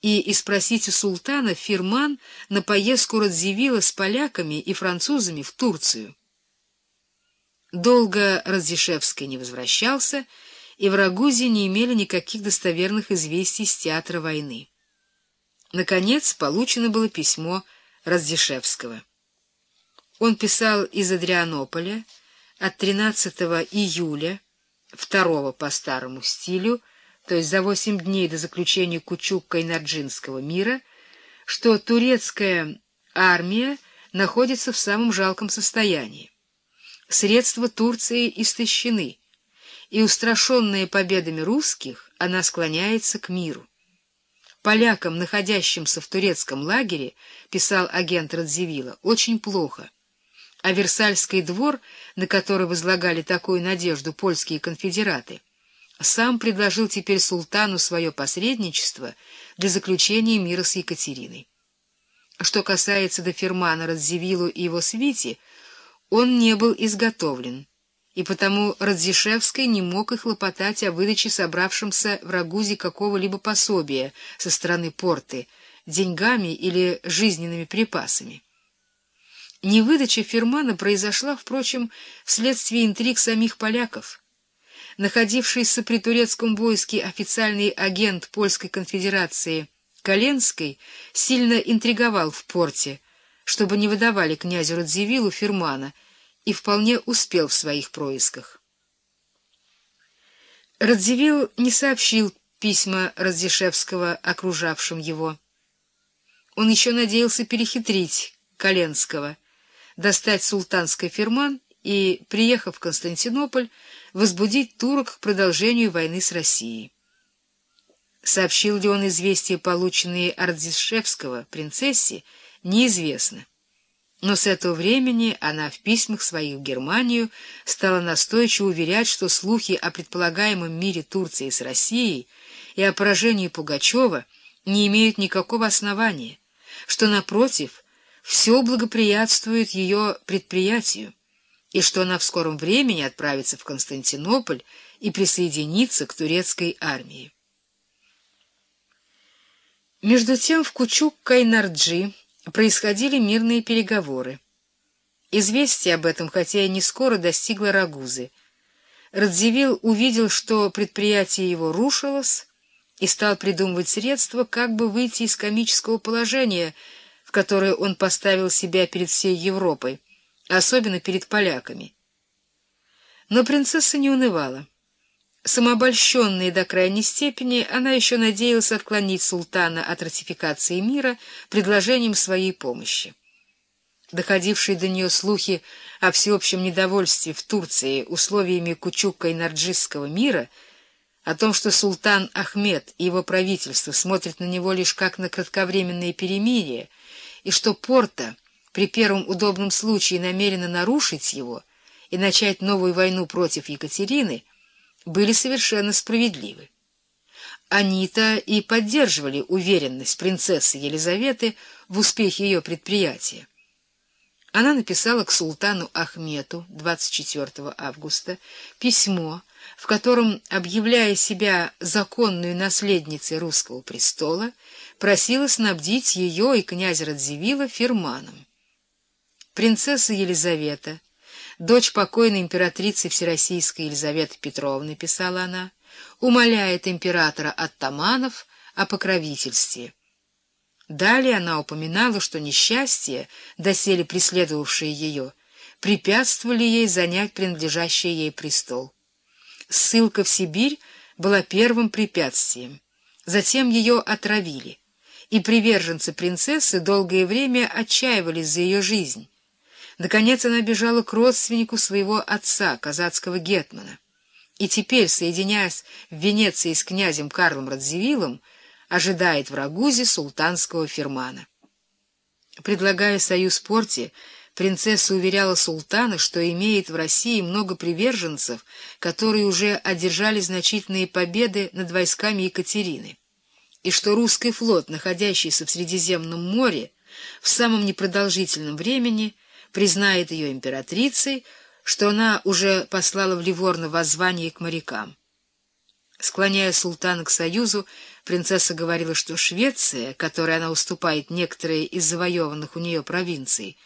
и испросить у султана фирман на поездку Радзивилла с поляками и французами в Турцию. Долго Радзишевский не возвращался, и в Рагузе не имели никаких достоверных известий с театра войны. Наконец, получено было письмо Радзишевского. Он писал из Адрианополя от 13 июля, 2 по старому стилю, то есть за восемь дней до заключения Кучук-Кайнарджинского мира, что турецкая армия находится в самом жалком состоянии. Средства Турции истощены, и, устрашенная победами русских, она склоняется к миру. Полякам, находящимся в турецком лагере, писал агент Радзивилла, очень плохо. А Версальский двор, на который возлагали такую надежду польские конфедераты, сам предложил теперь султану свое посредничество для заключения мира с Екатериной. Что касается до Фермана Радзивиллу и его свите, он не был изготовлен, и потому Радзишевский не мог и хлопотать о выдаче собравшимся в Рагузе какого-либо пособия со стороны порты, деньгами или жизненными припасами. Невыдача Фермана произошла, впрочем, вследствие интриг самих поляков — находившийся при турецком войске официальный агент Польской конфедерации Коленской сильно интриговал в порте, чтобы не выдавали князю Радзивиллу фирмана, и вполне успел в своих происках. Радзивилл не сообщил письма Раздешевского окружавшим его. Он еще надеялся перехитрить Коленского, достать султанский фирман и, приехав в Константинополь, возбудить турок к продолжению войны с Россией. Сообщил ли он известия, полученные Ардзишевского принцессе, неизвестно. Но с этого времени она в письмах своих в Германию стала настойчиво уверять, что слухи о предполагаемом мире Турции с Россией и о поражении Пугачева не имеют никакого основания, что, напротив, все благоприятствует ее предприятию и что она в скором времени отправится в Константинополь и присоединится к турецкой армии. Между тем в Кучук-Кайнарджи происходили мирные переговоры. Известие об этом, хотя и не скоро, достигло Рагузы. Радзивилл увидел, что предприятие его рушилось, и стал придумывать средства, как бы выйти из комического положения, в которое он поставил себя перед всей Европой, особенно перед поляками. Но принцесса не унывала. Самообольщенная до крайней степени, она еще надеялась отклонить султана от ратификации мира предложением своей помощи. Доходившие до нее слухи о всеобщем недовольстве в Турции условиями Кучука и Нарджисского мира, о том, что султан Ахмед и его правительство смотрят на него лишь как на кратковременное перемирие, и что Порта — при первом удобном случае намерена нарушить его и начать новую войну против Екатерины, были совершенно справедливы. Они-то и поддерживали уверенность принцессы Елизаветы в успехе ее предприятия. Она написала к султану Ахмету 24 августа письмо, в котором, объявляя себя законную наследницей русского престола, просила снабдить ее и князя Радзивилла фирманом. Принцесса Елизавета, дочь покойной императрицы Всероссийской Елизаветы Петровны, писала она, умоляет императора Оттаманов о покровительстве. Далее она упоминала, что несчастье, доселе преследовавшее ее, препятствовали ей занять принадлежащий ей престол. Ссылка в Сибирь была первым препятствием. Затем ее отравили, и приверженцы принцессы долгое время отчаивались за ее жизнь, Наконец она бежала к родственнику своего отца, казацкого гетмана. И теперь, соединяясь в Венеции с князем Карлом Радзивиллом, ожидает в Рагузе султанского фирмана. Предлагая союз Порте, принцесса уверяла султана, что имеет в России много приверженцев, которые уже одержали значительные победы над войсками Екатерины, и что русский флот, находящийся в Средиземном море, в самом непродолжительном времени — признает ее императрицей, что она уже послала в Ливорно воззвание к морякам. Склоняя султана к союзу, принцесса говорила, что Швеция, которой она уступает некоторые из завоеванных у нее провинций,